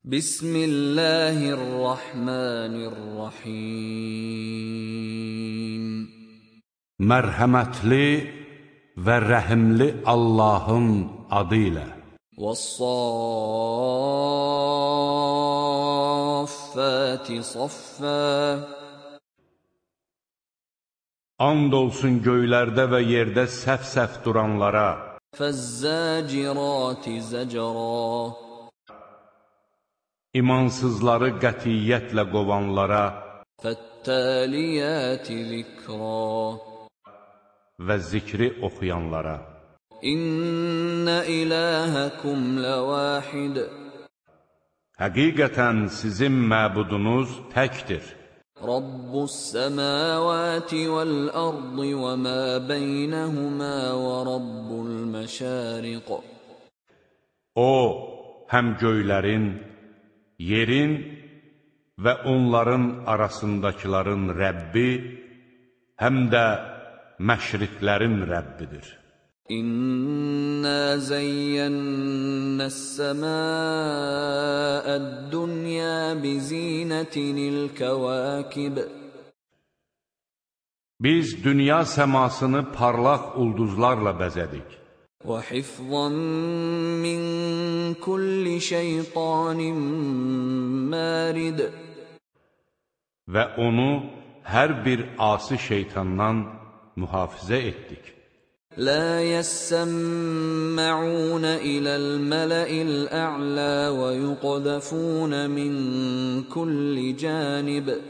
Bismillahirrahmanirrahim. Mərhəmətli və rəhimli Allahın adı ilə. وَالصَّافَّاتِ صَفًّا And olsun göylərdə və yerdə səf-səf duranlara. فَالزَّاجِرَاتِ زَجْرًا İmansızları qətiyyətlə qovanlara Fəttəliyəti zikra. Və zikri oxuyanlara. İnnə iləhəkum ləvahid Həqiqətən sizin məbudunuz təkdir. Rabbus səməvəti vəl-ərdi və mə beynəhümə və Rabbul məşəriq O, həm göylərin, yerin və onların arasındakıların Rəbbi, həm də məşriqlərin Rəbbidir. İnna zeyyennəs səmâəd-dunya bizinatinil kəvakib Biz dünya səmasını parlaq ulduzlarla bəzədik. وحفظا من كل شيطان مارد Və onu hər bir asi şeytandan mühafizə etdik. لا يسمعون إلى الملأ الأعلى ويقذفون من كل جانب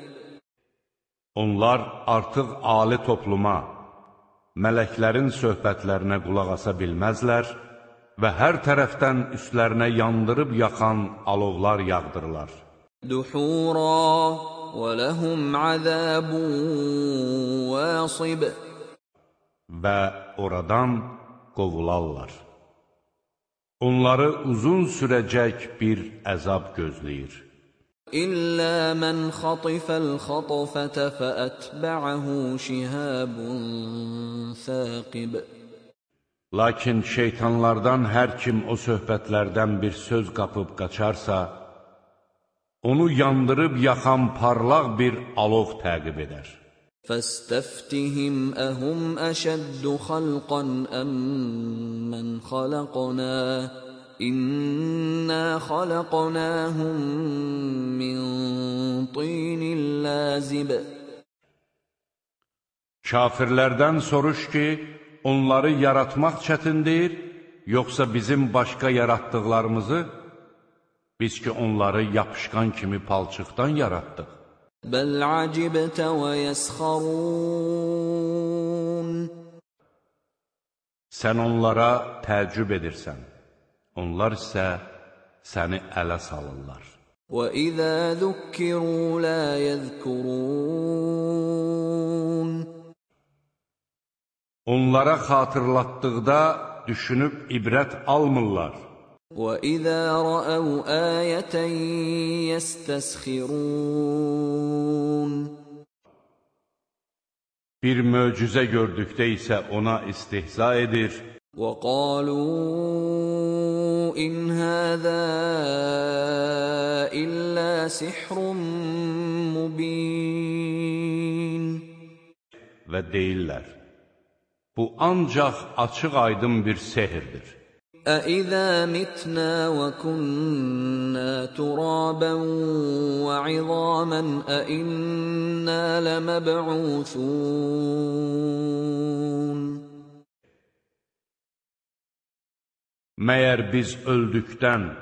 Onlar artıq ali topluma, mələklərin söhbətlərinə qulaq asa bilməzlər və hər tərəfdən üstlərinə yandırıb yaxan alovlar yağdırılar. Duhura və ləhum əzəbun vasib Və oradan qovularlar. Onları uzun sürəcək bir əzab gözləyir. إلا من خطف الخطفة فأتبعه شهاب ثاقب Lakin şeytanlardan hər kim o söhbətlərdən bir söz qapıb qaçarsa, onu yandırıb yaxan parlaq bir alov təqib edər. فاستفتهم أهم أشد خلقا أم من خلقنا إنا خلقناهم من طين لازب Kafirlərdən soruş ki, onları yaratmaq çətindir, yoxsa bizim başqa yaratdıqlarımızı? Biz ki, onları yapışqan kimi palçıqdan yaratdıq. بل عجبت ويسخرون Sən onlara təəccüb edirsən, onlar isə səni ələ salırlar. وإذا ذكروا لا يذكرون Onlara xatırlatdıqda düşünüb ibrət almırlar. وإذا رأوا آية يستسخرون Bir möcüzə gördükdə isə ona istihza edir. وقالوا إن هذا إلا سحر مبين Və deyirlər, bu ancaq açıq aydın bir sehirdir. Əizə mitnə və künnə turabən və izamən əinnə ləməbəğusun Məyər biz öldükdən,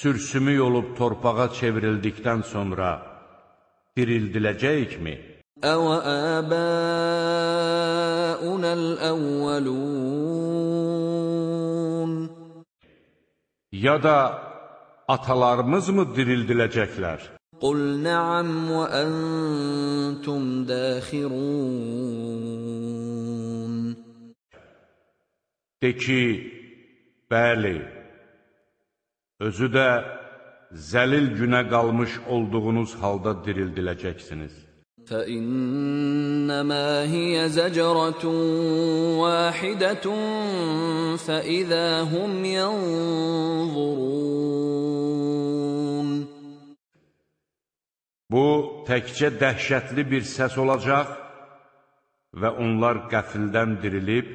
sürsümü olub torpağa çevrildikdən sonra dirildiləcəyikmi? Əvə əbəunəl-əvvəlun Ya da atalarımız mı dirildiləcəklər? Qul nəam və əntum dəxirun De ki, bəli, özü də zəlil günə qalmış olduğunuz halda dirildiləcəksiniz. فإنما هي زجرة واحدة فإذا هم ينظرون Bu, təkcə dəhşətli bir səs olacaq və onlar qəfildən dirilib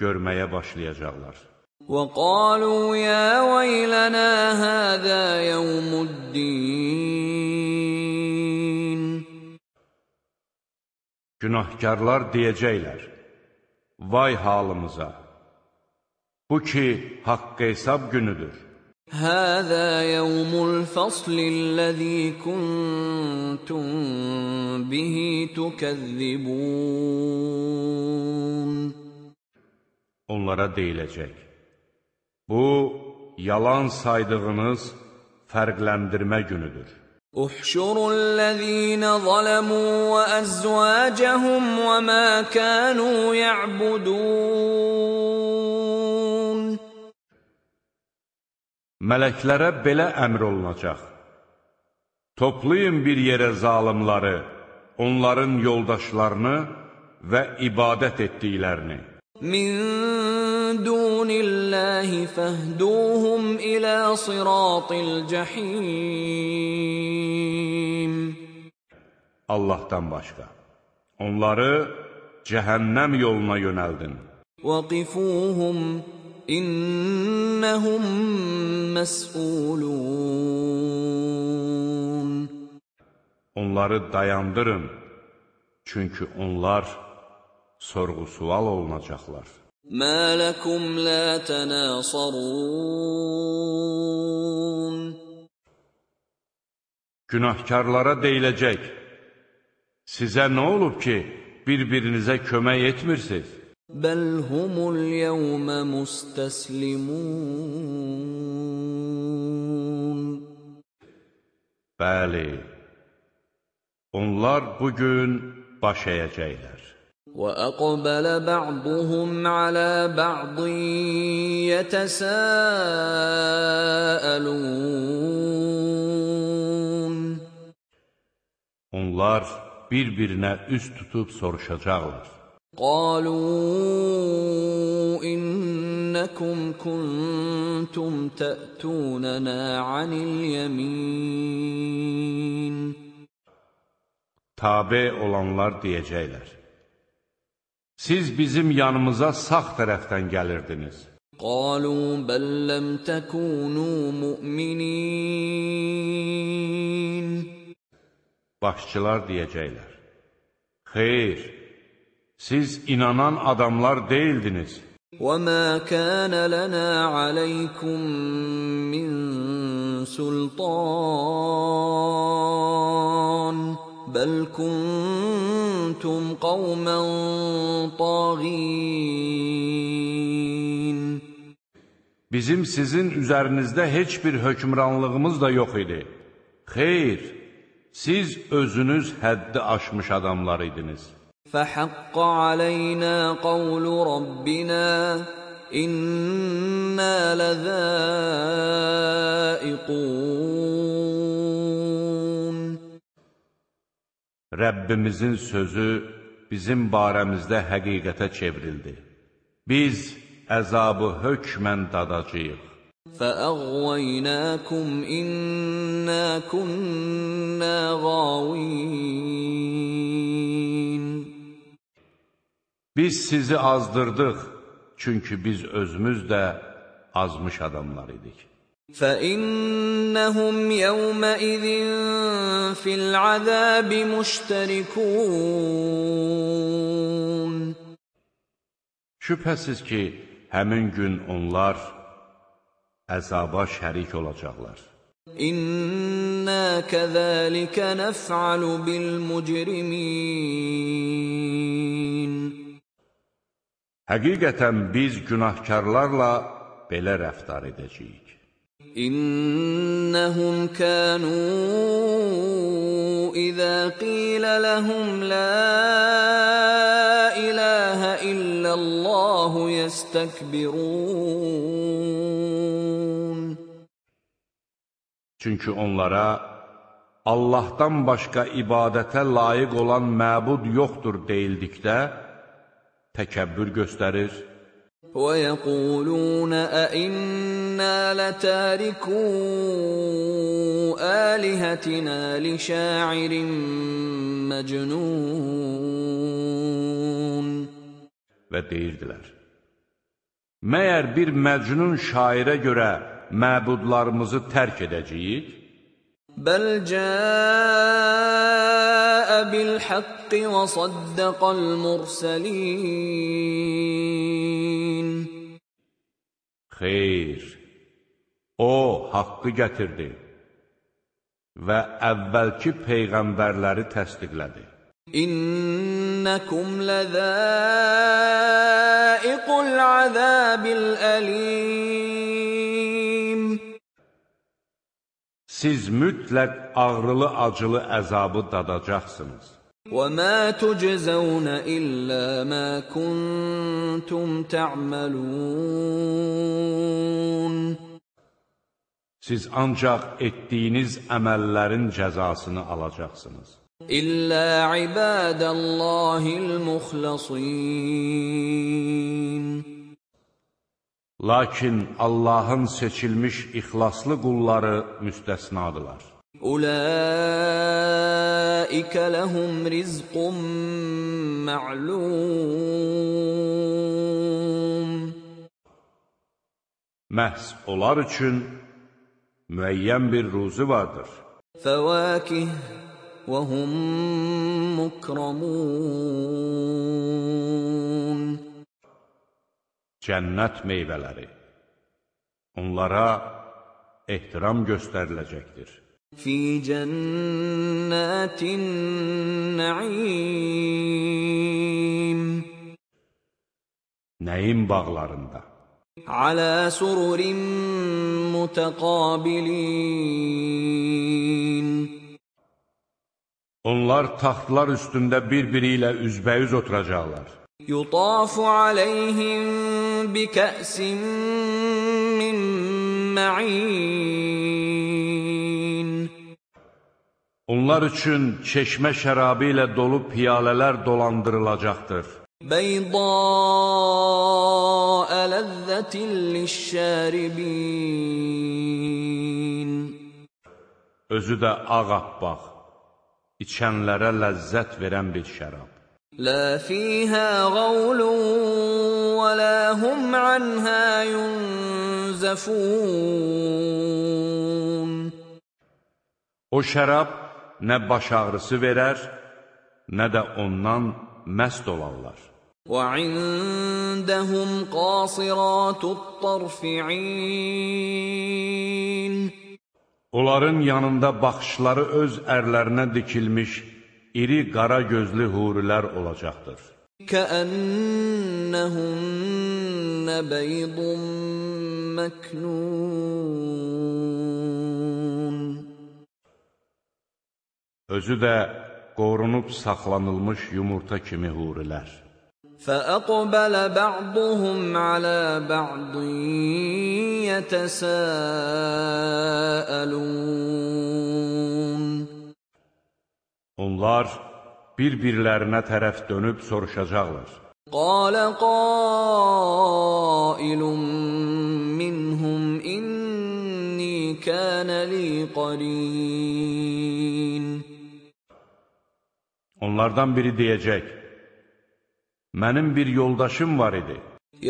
görməyə başlayacaqlar. وقالوا يا ويلنا هذا يوم الدين Günahkarlar deyəcəklər, vay halımıza, bu ki, haqq hesab günüdür. هذا يوم الفصل الذي كنتم به تكذبون Onlara deyiləcək, bu, yalan saydığınız fərqləndirmə günüdür. احشروا الذين ظلموا وازواجهم وما كانوا يعبدون Mələklərə belə əmr olunacaq. Toplayın bir yerə zalimları, onların yoldaşlarını və ibadət etdiklərini. من دون الله فاهدوهم الى صراط الجحيم Allahdan başqa. Onları cəhənnəm yoluna yönəldin. وقفوهم انهم مسئولون Onları dayandırın. Çünki onlar sorğu-sual olunacaqlar. ما لكم لا تناصرون Günahkarlara deyiləcək, sizə nə olub ki, bir-birinizə kömək etmirsiniz? بل هم اليوم مستسلمون Bəli, onlar bugün baş əyəcəklər. واقبل بعضهم على بعض يتساءلون Onlar bir-birinə üz tutub soruşacaqlar. قالوا انكم كنتم تاتوننا عن اليمين Tabe olanlar deyəcəklər. Siz bizim yanımıza sağ tərəfdən gəlirdiniz. قالوا بل لم تكونوا مؤمنين Başçılar deyəcəklər. Xeyr, siz inanan adamlar deyildiniz. وما كان لنا عليكم من سلطان بل كنتم قوما طاغين Bizim sizin üzərinizdə heç bir hökmranlığımız da yox idi. Xeyr, siz özünüz həddi aşmış adamlar idiniz. فحق علينا قول ربنا انا لذائقون Rəbbimizin sözü bizim barəmizdə həqiqətə çevrildi. Biz əzabı hökmən dadacağıq. فاغويناكم انا كنا غاوين Biz sizi azdırdıq, çünki biz özümüz də azmış adamlar idik. فانهم يومئذ في العذاب مشتركون Şübhəsiz ki, həmin gün onlar əzaba şərik olacaqlar. انا كذلك نفعل بالمجرمين Həqiqətən biz günahkarlarla belə rəftar edəcəyik. انهم كانوا اذا قيل لهم لا اله الا الله يستكبرون Çünki onlara Allahdan başqa ibadətə layiq olan məbud yoxdur deyildikdə təkəbbür göstərir ويقولون أئنا لتاركو آلهتنا لشاعر مجنون Və deyirdilər, Məyər bir məcnun şairə görə məbudlarımızı tərk edəcəyik? Bəl cəə və saddaqal mursəlin Xeyr, o haqqı gətirdi və əvvəlki peyğəmbərləri təsdiqlədi. İnnekum lezaiqul azabil alim Siz mütləq ağrılı-acılı əzabı dadacaqsınız. وَمَا تُجْزَوْنَ إِلَّا مَا كُنتُمْ تَعْمَلُونَ Siz ancaq etdiyiniz əməllərin cəzasını alacaqsınız. إِلَّا عِبَادَ اللَّهِ الْمُخْلَصِينَ Lakin Allahın seçilmiş ixlaslı qulları müstəsnadırlar. Ulaikə ləhum rizqun ma'lum Məhz onlar üçün müəyyən bir ruzi vardır. Fəvakih və hum mukramun cənnət meyvələri. Onlara ehtiram göstəriləcəkdir. Fi cənnətin naim Nəyim bağlarında. Alə sururin mutaqabilin Onlar taxtlar üstündə bir-biri ilə üzbəyüz oturacaqlar. Yutafu aleyhim بكأس من معين Onlar üçün çeşmə şərabı ilə dolu piyalələr dolandırılacaqdır. بيضاء لذة للشاربين Özü də ağappaq, içənlərə ləzzət verən bir şərab. لا فيها غول ولا هم عنها ينزفون O şərab nə baş ağrısı verər, nə də ondan məst olarlar. وعندهم قاصرات الطرف عين Onların yanında baxışları öz ərlərinə dikilmiş iri qara gözlü hurilər olacaqdır. كأنهن بيض مكنون Özü də qorunub saxlanılmış yumurta kimi hurilər. فأقبل بعضهم على بعض يتساءلون Onlar bir-birlərinə tərəf dönüb soruşacaqlar. Qalə qailun minhum inni kənə li qarin. Onlardan biri deyəcək, mənim bir yoldaşım var idi.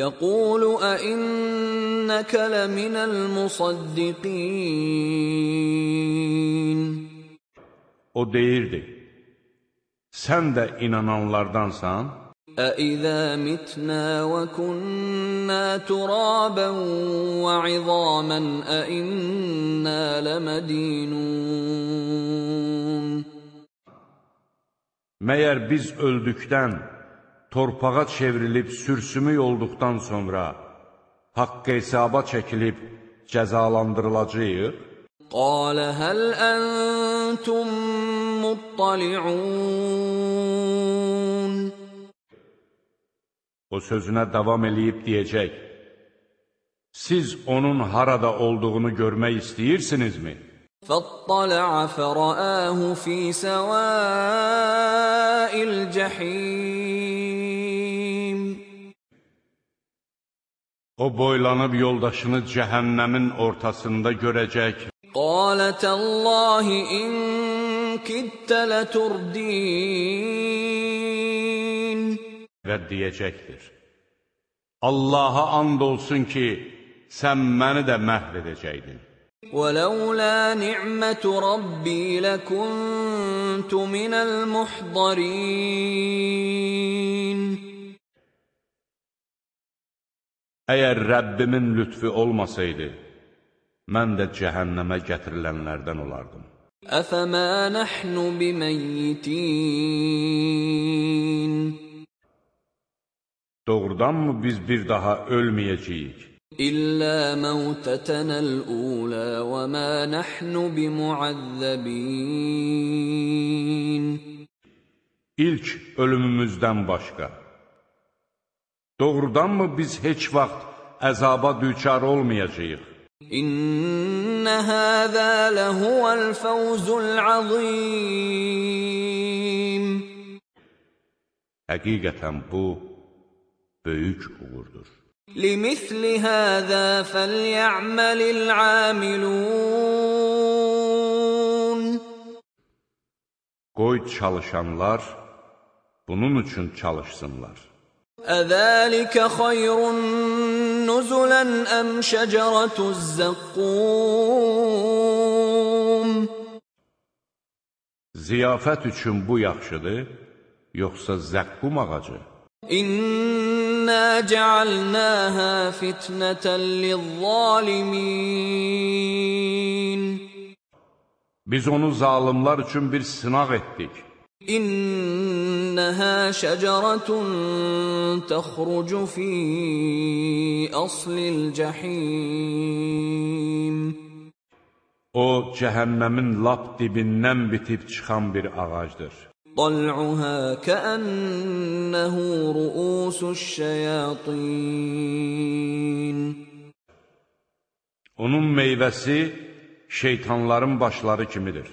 Yəqulu əinnəkə ləminəl musaddiqin. O deyirdi, sən də inananlardansan? Əizə mitnə və künnə turabən və izamən əinnə ləmədinun. Məyər biz öldükdən, torpağa çevrilib sürsümük olduqdan sonra haqqı hesaba çəkilib cəzalandırılacaq? Qalə həl əntum مطلعون O sözünə davam eləyib deyəcək, siz onun harada olduğunu görmək istəyirsinizmi? فاطلع فرآه في سواء الجحيم O boylanıb yoldaşını cəhənnəmin ortasında görəcək قال تالله إن كدت لتردين Və deyəcəkdir, Allaha and olsun ki, sən məni də məhv edəcəkdin. ولولا نعمة ربي لكنت من المحضرين Əgər Rəbbimin lütfi olmasaydı, mən də cəhənnəmə gətirilənlərdən olardım. أفما نحن بميتين Doğrudanmı biz bir daha ölməyəcəyik? إلا موتتنا الأولى وما نحن بمعذبين İlk ölümümüzdən başqa. Doğrudanmı biz heç vaxt əzaba düçar olmayacağıq? إن هذا لهو الفوز العظيم Həqiqətən bu böyük uğurdur. لمثل هذا فليعمل العاملون Qoy çalışanlar bunun üçün çalışsınlar. أذلك خير نزلا أم شجرة الزقوم Ziyafət üçün bu yaxşıdır, yoxsa zəqqum ağacı? إنا جعلناها فتنة للظالمين Biz onu zalimlar üçün bir sınaq etdik. إنها شجرة تخرج في أصل الجحيم O, cəhənnəmin lap dibindən bitib çıxan bir ağacdır. طلعها كأنه رؤوس الشياطين Onun meyvəsi şeytanların başları kimidir.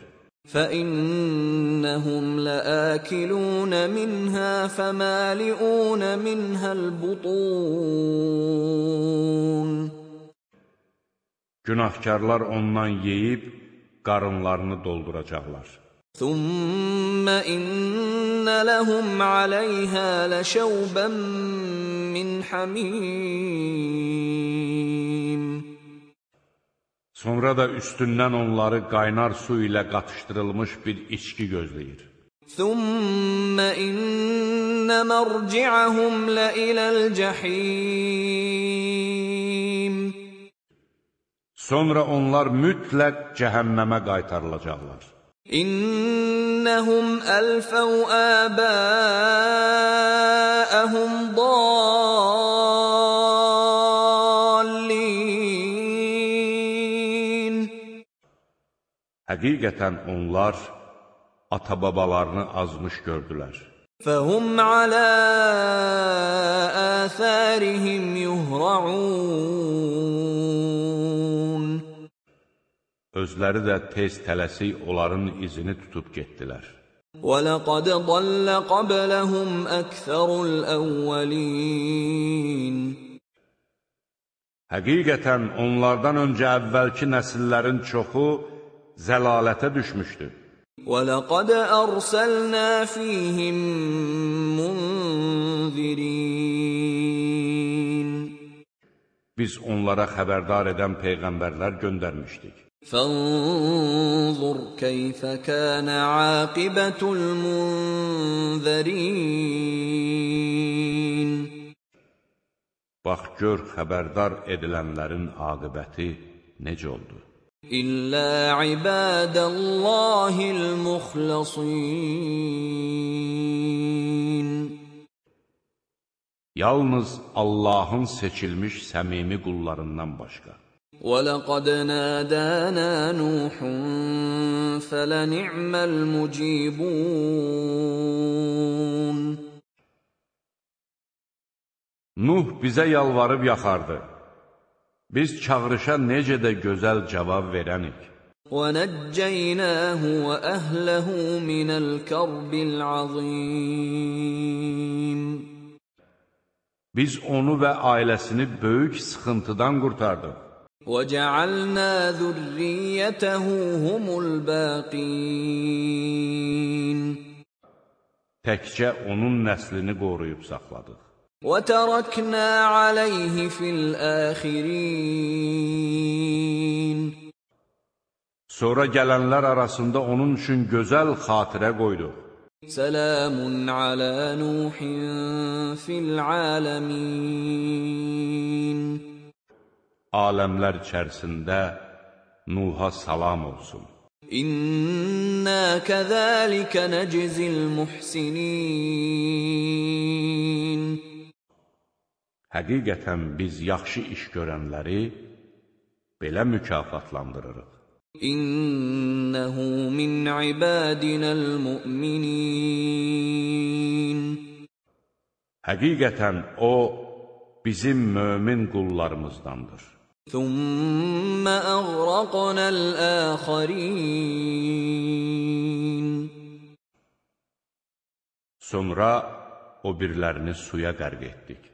فإنهم لآكلون منها فمالئون منها البطون Günahkarlar ondan yeyib qarınlarını dolduracaqlar. ثم إن لهم عليها لشوبا من حميم Sonra da üstündən onları qaynar su ilə qatışdırılmış bir içki gözləyir. Thumma inna marji'ahum la ilal jahim Sonra onlar mütləq cəhənnəmə qaytarılacaqlar. İnnahum alfau abaa Həqiqətən onlar ata-babalarını azmış gördülər. فهم على آثارهم يهرعون Özləri də tez tələsik onların izini tutub getdilər. ولقد ضل قبلهم أكثر الأولين Həqiqətən onlardan öncə əvvəlki nəsillərin çoxu zəlalətə düşmüşdü. ولقد أرسلنا فيهم منذرين Biz onlara xəbərdar edən peyğəmbərlər göndərmişdik. فانظر كيف كان عاقبة المنذرين Bax gör xəbərdar edilənlərin aqibəti necə oldu. إلا عباد الله المخلصين Yalnız Allahın seçilmiş səmimi qullarından başqa. ولقد نادانا نوح فلنعم المجيبون Nuh bizə yalvarıb yaxardı. Biz çağırışa necə də gözəl cavab verənik. ونجيناه وأهله من الكرب العظيم Biz onu və ailəsini böyük sıxıntıdan qurtardıq. وَجَعَلْنَا ذُرِّيَّتَهُ هُمُ الْبَاقِينَ Təkcə onun nəslini qoruyub saxladıq. وَتَرَكْنَا عَلَيْهِ فِي الْآخِرِينَ Sonra gələnlər arasında onun üçün gözəl xatirə qoyduq. سلام على نوح في العالمين Aləmlər içərisində Nuha salam olsun. İnna kazalika najzil muhsinin Həqiqətən biz yaxşı iş görənləri belə mükafatlandırırıq. İnnehu min ibadinal mu'minin Həqiqətən o bizim mömin qullarımızdandır. Thumma aghraqnal akharin Sonra o birlərini suya qərq etdik.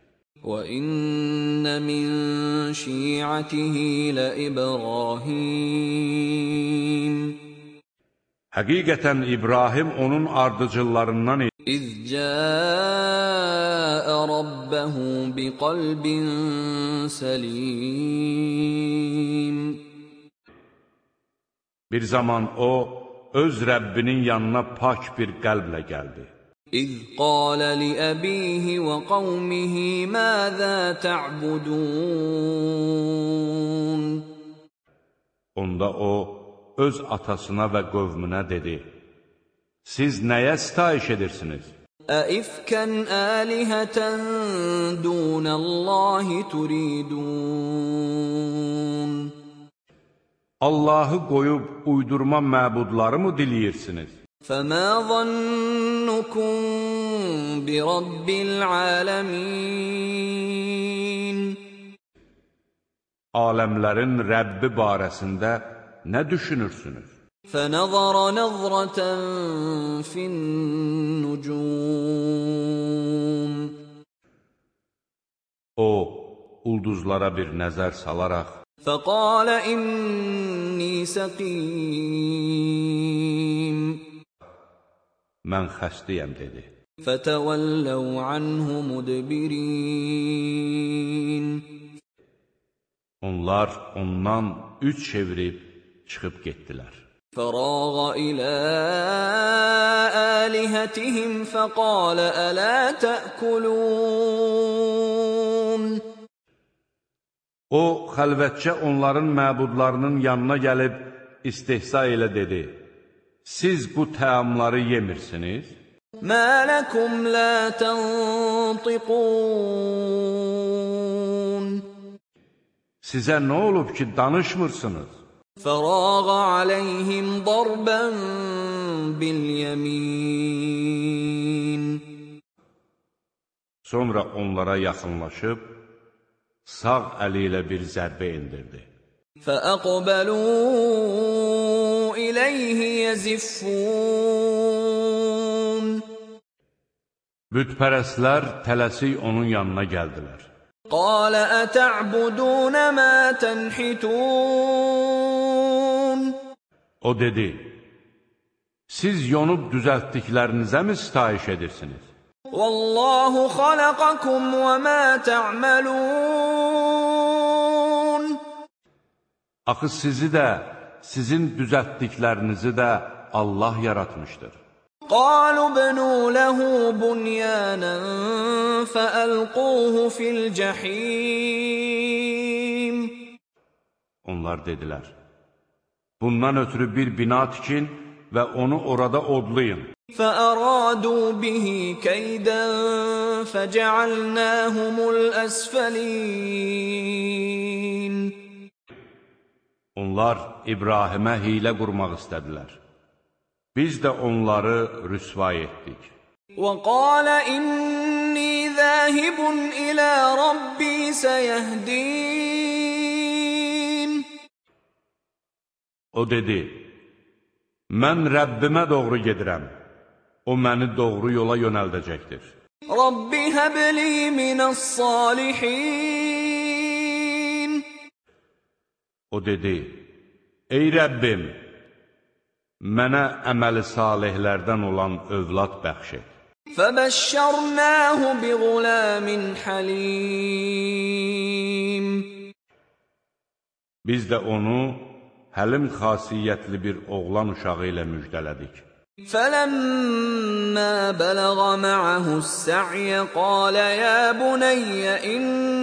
وَإِنَّ مِن شِيعَتِهِ لَإِبْرَاهِيمَ Həqiqətən İbrahim onun ardıcıllarından idi. إِذْ جَاءَ رَبَّهُ بِقَلْبٍ سَلِيمٍ Bir zaman o, öz Rəbbinin yanına pak bir qəlblə gəldi. إذ قال لأبيه وقومه ماذا تعبدون Onda o, öz atasına və qövmünə dedi, Siz nəyə sitayiş edirsiniz? أئفكا آلهة دون الله تريدون Allahı qoyub uydurma məbudları mı diləyirsiniz? فما ظنكم برب العالمين Aləmlərin Rəbbi barəsində nə düşünürsünüz? فنظر نظرة في النجوم O, ulduzlara bir nəzər salaraq, فقال إني سقيم mən xəstəyəm, dedi. Fətəvəlləv anhu mudbirin. Onlar ondan üç çevirib çıxıb getdilər. Fərağa ilə əlihətihim fəqalə ələ təəkulun. O, xəlvətcə onların məbudlarının yanına gəlib istihsa ilə dedi siz bu təamları yemirsiniz? Mə ləkum lə təntiqun Sizə nə olub ki, danışmırsınız? Fərağa aləyhim darbən bil yəmin Sonra onlara yaxınlaşıb, sağ əli ilə bir zərbə indirdi. فأقبلوا إليه يزفون Bütpərəstlər tələsik onun yanına gəldilər. قال أتعبدون ما تنحتون O dedi, Siz yonub düzəltdiklərinizə mi sitayiş edirsiniz? والله خلقكم وما تعملون Axı sizi də, sizin düzəltdiklərinizi də Allah yaratmışdır. قالوا ابنوا له بنيانا فألقوه في الجحيم Onlar dedilər, bundan ötürü bir bina tikin və onu orada odlayın. فأرادوا به كيدا فجعلناهم الأسفلين Onlar İbrahimə hilə qurmaq istədilər. Biz də onları rüsvay etdik. وقال إني ذاهب إلى ربي سيهدين O dedi, mən Rəbbimə doğru gedirəm. O məni doğru yola yönəldəcəkdir. رب هب لي من الصالحين O dedi, Ey Rəbbim, mənə əməli salihlərdən olan övlad bəxş et. فبشرناه بغلام حليم Biz də onu həlim xasiyyətli bir oğlan uşağı ilə müjdələdik. فلما بلغ معه السعي قال يا بني إني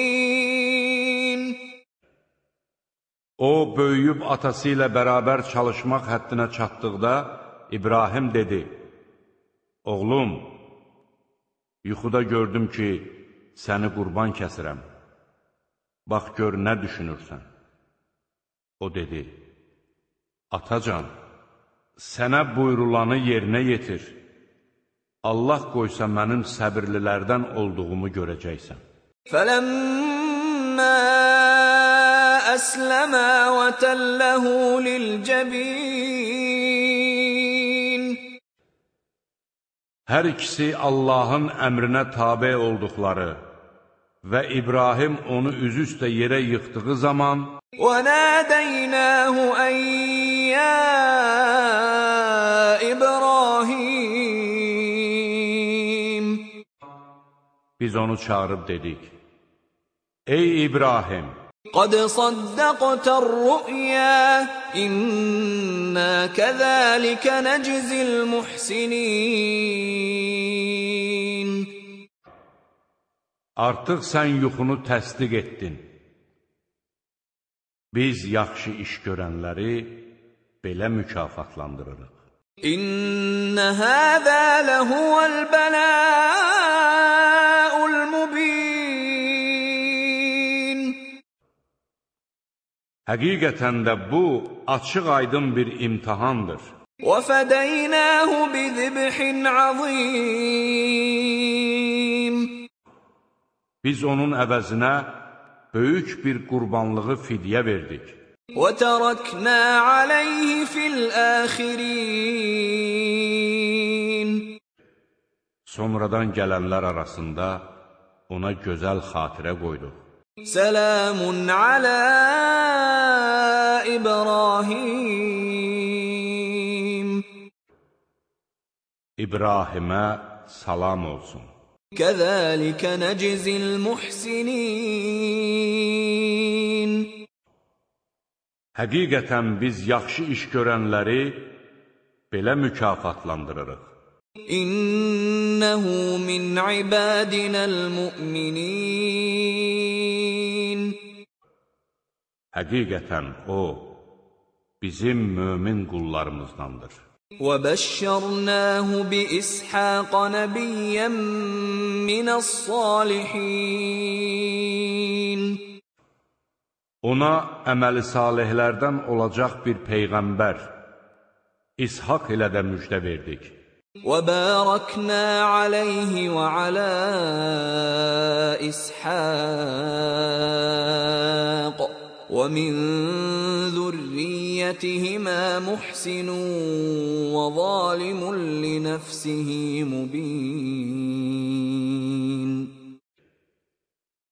O, böyüyüb atası ilə bərabər çalışmaq həddinə çatdıqda, İbrahim dedi, Oğlum, yuxuda gördüm ki, səni qurban kəsirəm. Bax, gör, nə düşünürsən? O dedi, Atacan, sənə buyrulanı yerinə yetir. Allah qoysa mənim səbirlilərdən olduğumu görəcəksən. Fələmmə أسلما وتله للجبين Hər ikisi Allahın əmrinə tabe olduqları və İbrahim onu üzüstə yerə yıxdığı zaman وناديناه أن يا إبراهيم biz onu çağırıb dedik, Ey İbrahim, قد صدقت الرؤيا إنا كذلك نجزي المحسنين artıq sən yuxunu təsdiq etdin. Biz yaxşı iş görənləri belə mükafatlandırırıq. إن هذا لهو البلاء Həqiqətən də bu, açıq aydın bir imtihandır. وفديناه بذبح عظيم Biz onun əvəzinə böyük bir qurbanlığı fidyə verdik. وتركنا عليه في الآخرين Sonradan gələnlər arasında ona gözəl xatirə qoyduq. Selamun alə İbrahim. İbrahimə salam olsun. Kəzəlikə nəcizil muhsinin. Həqiqətən biz yaxşı iş görənləri belə mükafatlandırırıq. İnnehu min ibadinəl müminin. Həqiqətən o, bizim mömin qullarımızdandır. وبشرناه بإسحاق نبيا من الصالحين Ona əməli salihlərdən olacaq bir peyğəmbər, İshak ilə də müjdə verdik. وباركنا عليه وعلى إسحاق ومن ذريتهما محسن وظالم لنفسه مبين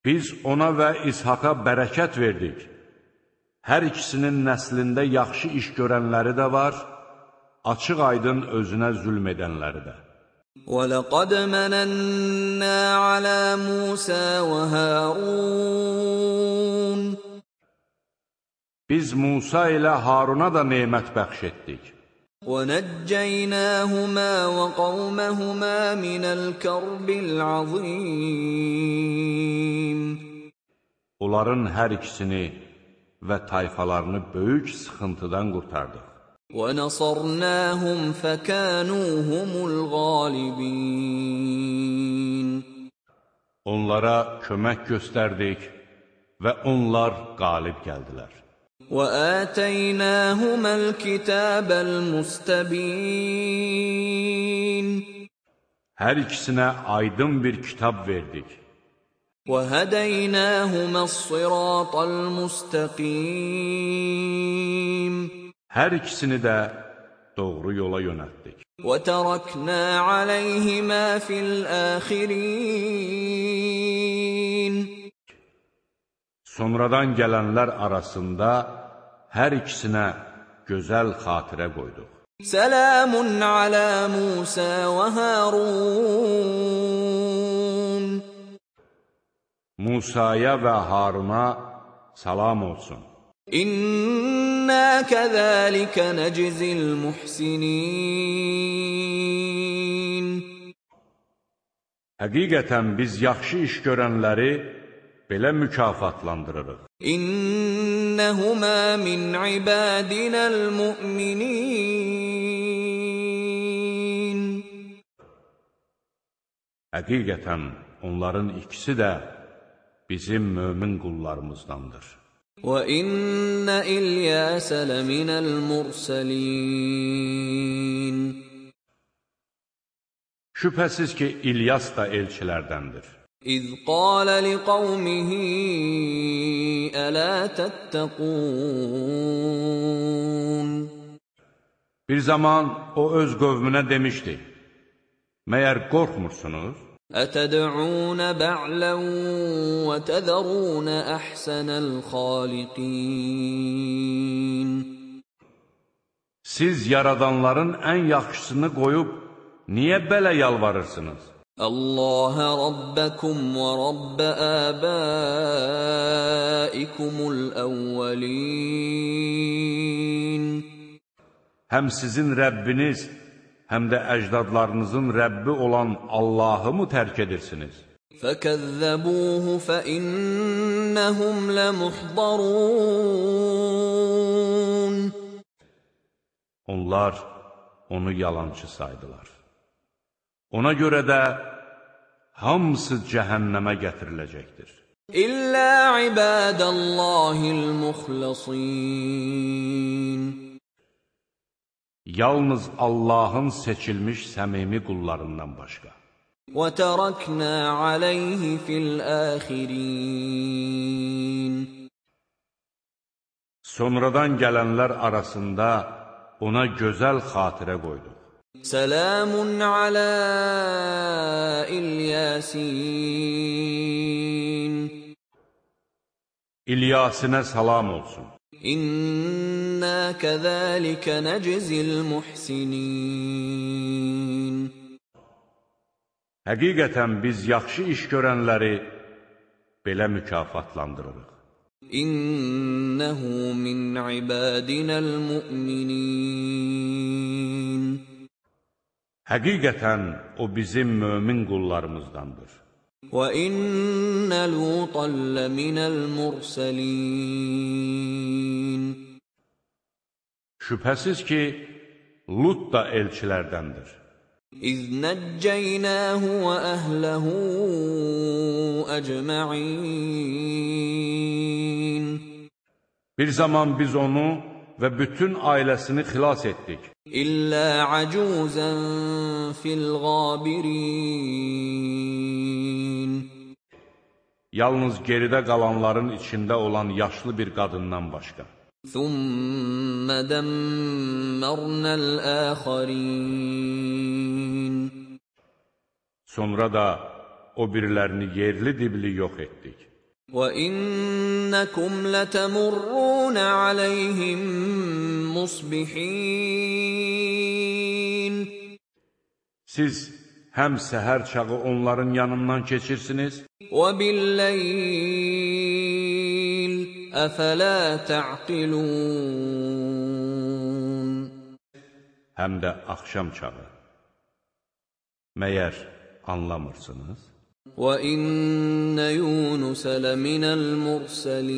Biz ona və İshaka bərəkət verdik. Hər ikisinin nəslində yaxşı iş görənləri də var, açıq aydın özünə zülm edənləri də. ولقد مننا على موسى وهارون Biz Musa ilə Haruna da nemət bəxş etdik. ونجيناهما وقومهما من الكرب العظيم Onların hər ikisini və tayfalarını böyük sıxıntıdan qurtardıq. ونصرناهم فكانوا هم الغالبين Onlara kömək göstərdik və onlar qalib gəldilər. وآتيناهما الكتاب المستبين Hər ikisinə aydın bir kitab verdik. وهديناهما الصراط المستقيم Hər ikisini də doğru yola yönəltdik. وتركنا عليهما في الآخرين Sonradan gələnlər arasında hər ikisinə gözəl xatirə qoyduq. Selamun alə Musa və Harun Musaya və Haruna salam olsun. İnna kəzəlikə nəcizil muhsinin Həqiqətən biz yaxşı iş görənləri belə mükafatlandırırıq. İnnehuma min ibadinal mu'minin Həqiqətən onların ikisi də bizim mömin qullarımızdandır. Və inna İlyasa laminal mursalin Şübhəsiz ki, İlyas da elçilərdəndir. إذ قال لقومه ألا تتقون Bir zaman o öz qövmünə demişdi, Məyər qorxmursunuz? أتدعون بعلا وتذرون أحسن الخالقين Siz yaradanların ən yaxşısını qoyub, niyə belə yalvarırsınız? الله ربكم ورب آبائكم الأولين Həm sizin Rəbbiniz, həm də əcdadlarınızın Rəbbi olan Allahı mı tərk edirsiniz? فكذبوه فإنهم لمحضرون Onlar onu yalançı saydılar. Ona görə də hamısı cəhənnəmə gətiriləcəkdir. إلا عباد الله المخلصين Yalnız Allahın seçilmiş səmimi qullarından başqa. وتركنا عليه في الآخرين Sonradan gələnlər arasında ona gözəl xatirə qoyduq. Selamun alə İlyəsin. İlyasinə salam olsun. İnna kəzəlikə nəcizil muhsinin. Həqiqətən biz yaxşı iş görənləri belə mükafatlandırırıq. İnnehu min ibadinəl müminin. Həqiqətən o bizim mömin qullarımızdandır. Və innə lütən ləminəl mürsəlin Şübhəsiz ki, Lut da elçilərdəndir. İz nəccəynəhu və əhləhu əcməin Bir zaman biz onu və bütün ailəsini xilas etdik. İllə acuzən fil qabirin. Yalnız geridə qalanların içində olan yaşlı bir qadından başqa. Thumma dammernal akharin. Sonra da o birilərini yerli dibli yox etdik. وإنكم لتمرون عليهم مصبحين Siz həm səhər çağı onların yanından keçirsiniz, وبالليل أفلا تعقلون həm də axşam çağı. Məyər anlamırsınız? وإن يونس لمن المرسلين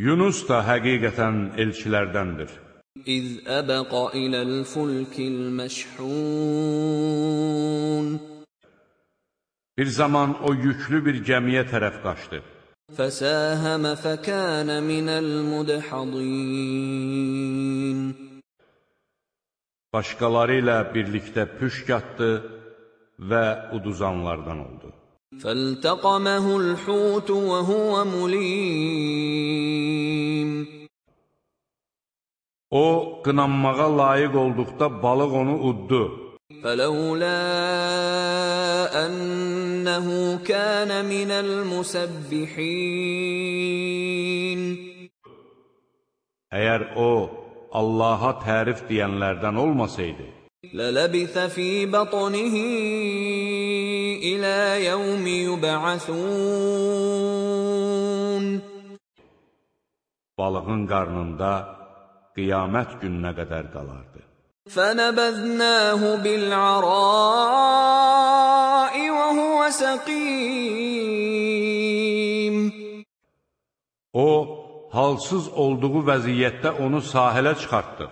Yunus da həqiqətən elçilərdəndir. إذ أبق إلى الفلك المشحون Bir zaman o yüklü bir gəmiyə tərəf qaçdı. فساهم فكان من المدحضين Başqaları ilə birlikdə püşk atdı və uduzanlardan oldu. فالتقمه الحوت وهو مليم O, qınanmağa layiq olduqda balıq onu uddu. فلولا أنه كان من المسبحين Əgər o, Allaha tərif deyənlərdən olmasaydı, للبث في بطنه إلى يوم يبعثون balığın qarnında qiyamət gününə qədər qalardı. فنبذناه بالعراء وهو سقيم O, halsız olduğu vəziyyətdə onu sahilə çıxartdı.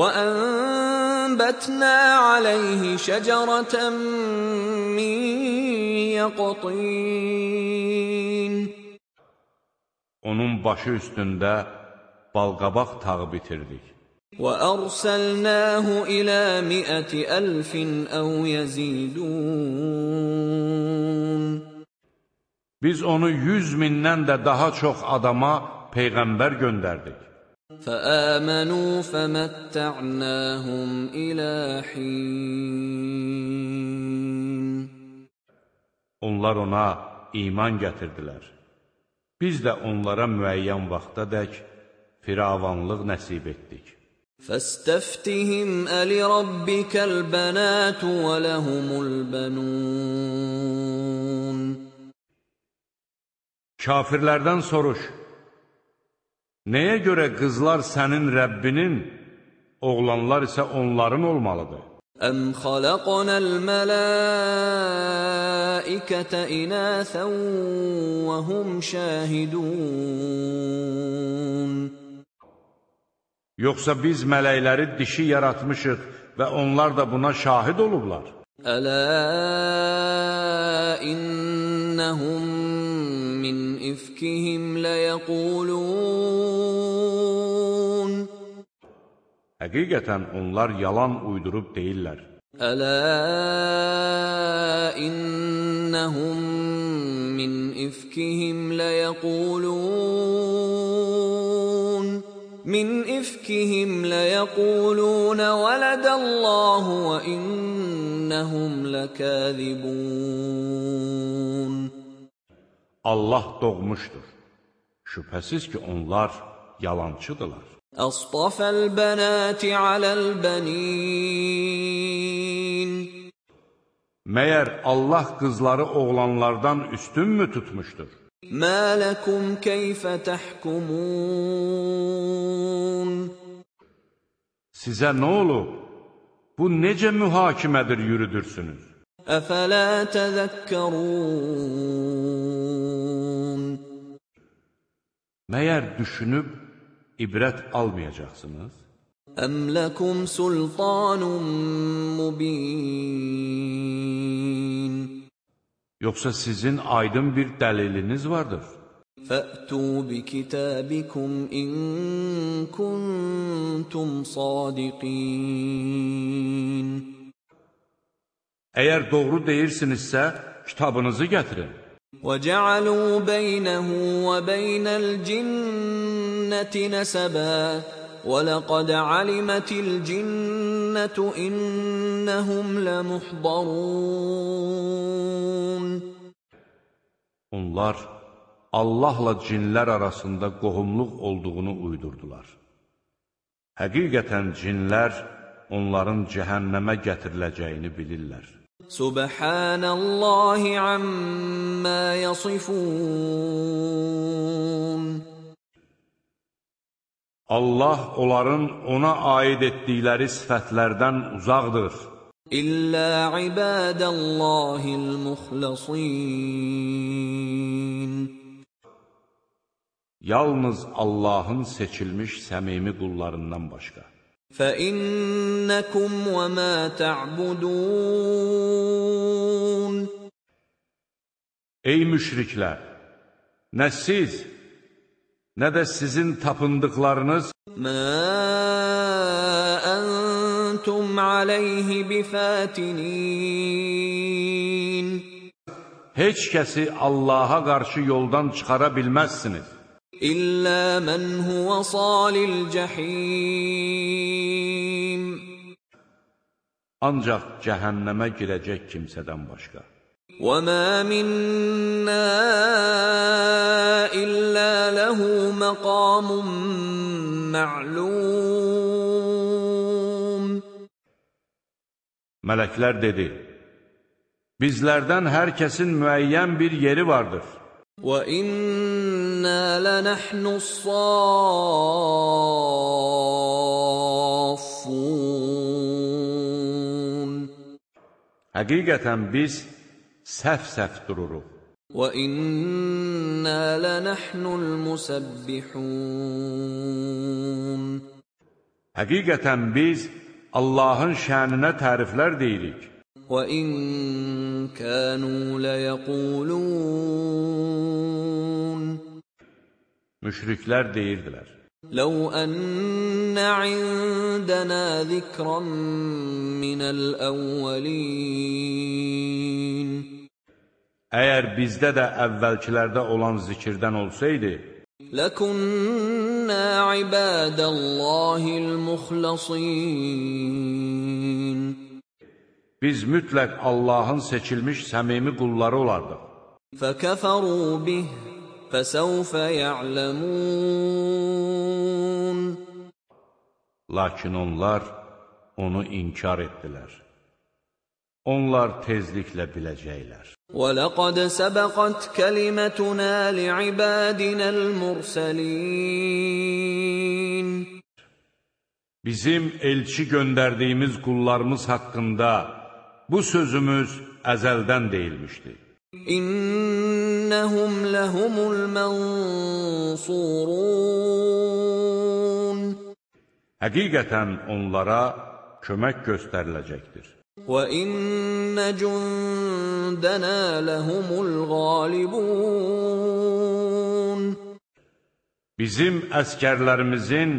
وأنبتنا عليه شجرة من يقطين Onun başı üstündə balqabaq tağı bitirdik. وأرسلناه إلى مئة ألف أو يزيدون Biz onu 100 mindən də daha çox adama peyğəmbər göndərdik. فآمنوا فمتعناهم إلى حين Onlar ona iman gətirdilər. Biz də onlara müəyyən vaxta dək firavanlıq nəsib etdik. فاستفتهم ألربك البنات ولهم البنون Kafirlərdən soruş, Nəyə görə qızlar sənin Rəbbinin, oğlanlar isə onların olmalıdır? Əm xalaqnal mələikətə inəsən və hum şahidun. Yoxsa biz mələkləri dişi yaratmışıq və onlar da buna şahid olublar. Ələ innəhum min ifkihim ləyəqulun Həqiqətən onlar yalan uydurub deyirlər. Ələ innəhum min ifkihim ləyəqulun min ifkihim ləyəqulun vələdəllahu və innəhum ləkəzibun Allah doğmuşdur. Şübhəsiz ki, onlar yalancıdırlar. أصطفى البنات على البنين Məyər Allah qızları oğlanlardan üstünmü tutmuşdur? ما لكم كيف تحكمون Sizə nə olub? Bu necə mühakimədir yürüdürsünüz? أفلا تذكرون Məyər düşünüb ibrət almayacaqsınız? Əm ləkum sultanun mubin Yoxsa sizin aydın bir dəliliniz vardır? Fə'tu bi kitabikum in kuntum sadiqin Əgər doğru deyirsinizsə, kitabınızı gətirin. وجعلوا بينه وبين الجنة نسبا ولقد علمت الجنة إنهم لمحضرون Onlar Allahla cinlər arasında qohumluq olduğunu uydurdular. Həqiqətən cinlər onların cəhənnəmə gətiriləcəyini bilirlər. Subhanallahi amma yasifun. Allah onların ona aid etdikləri sifətlərdən uzaqdır. İllə ibadallahil muhlasin. Yalnız Allahın seçilmiş səmimi qullarından başqa. فإنكم وما تعبدون Ey müşriklər! Nə siz, nə də sizin tapındıqlarınız ما أنتم عليه بفاتنين heç kəsi Allaha qarşı yoldan çıxara bilməzsiniz. إلا من هو صال الجحيم Ancaq cəhənnəmə girəcək kimsədən başqa. وما منا إلا له مقام معلوم Mələklər dedi, bizlərdən hər kəsin müəyyən bir yeri vardır. inna lanahnu saffun. Həqiqətən biz səhv-səhv dururuq. Və inna lanahnul musabbihun. Həqiqətən biz Allahın şəninə təriflər deyirik. Və in kanu la yaqulun Müşriklər deyirdilər. لو أن عندنا ذكرا من الأولين Əgər bizdə də əvvəlkilərdə olan zikirdən olsaydı, لكنا عباد الله المخلصين biz mütləq Allahın seçilmiş səmimi qulları olardıq. فكفروا به فسوف يعلمون Lakin onlar onu inkar etdilər. Onlar tezliklə biləcəklər. ولقد سبقت كلمتنا لعبادنا المرسلين Bizim elçi göndərdiyimiz qullarımız haqqında bu sözümüz əzəldən deyilmişdi. innahum lahumul mansurun Həqiqətən onlara kömək göstəriləcəkdir. Və innə cündənə ləhumul qalibun Bizim əskərlərimizin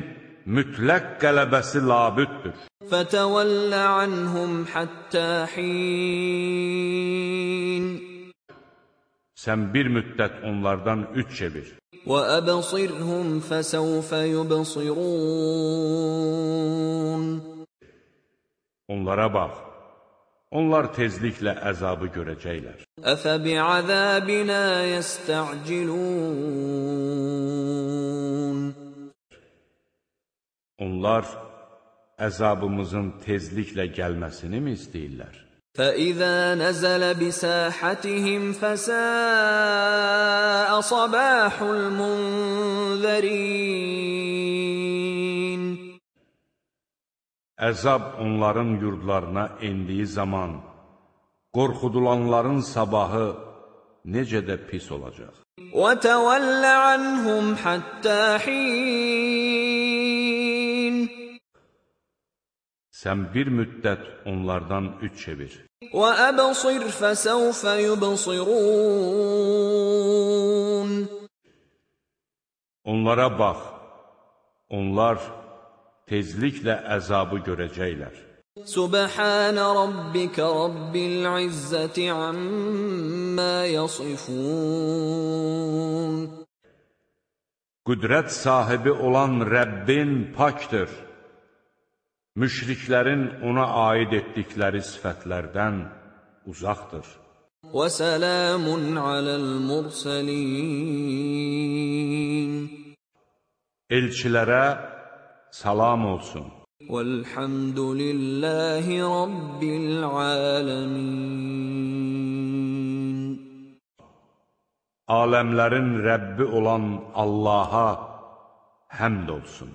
mütləq qələbəsi labüddür. Fətəvəllə anhum həttə hin Sən bir müddət onlardan üç çevir. وأبصرهم فسوف يبصرون Onlara bax. Onlar tezliklə əzabı görəcəklər. أفبعذابنا يستعجلون Onlar əzabımızın tezliklə gəlməsini mi istəyirlər? فإذا نزل بساحتهم فساء صباح المنذرين Əzab onların yurdlarına endiyi zaman qorxudulanların sabahı necə də pis olacaq. وتول عنهم حتى حين sən bir müddət onlardan üç çevir. Və əbsir fəsəvfə yubsirun. Onlara bax, onlar tezliklə əzabı görəcəklər. Subhana rabbika rabbil izzati amma yasifun. Qüdrət sahibi olan Rəbbin pakdır müşriklərin ona aid etdikləri sifətlərdən uzaqdır. Və səlamun aləl-mursəlin Elçilərə salam olsun. Vəlhamdülillahi rabbil aləmin Aləmlərin Rəbbi olan Allaha həmd olsun.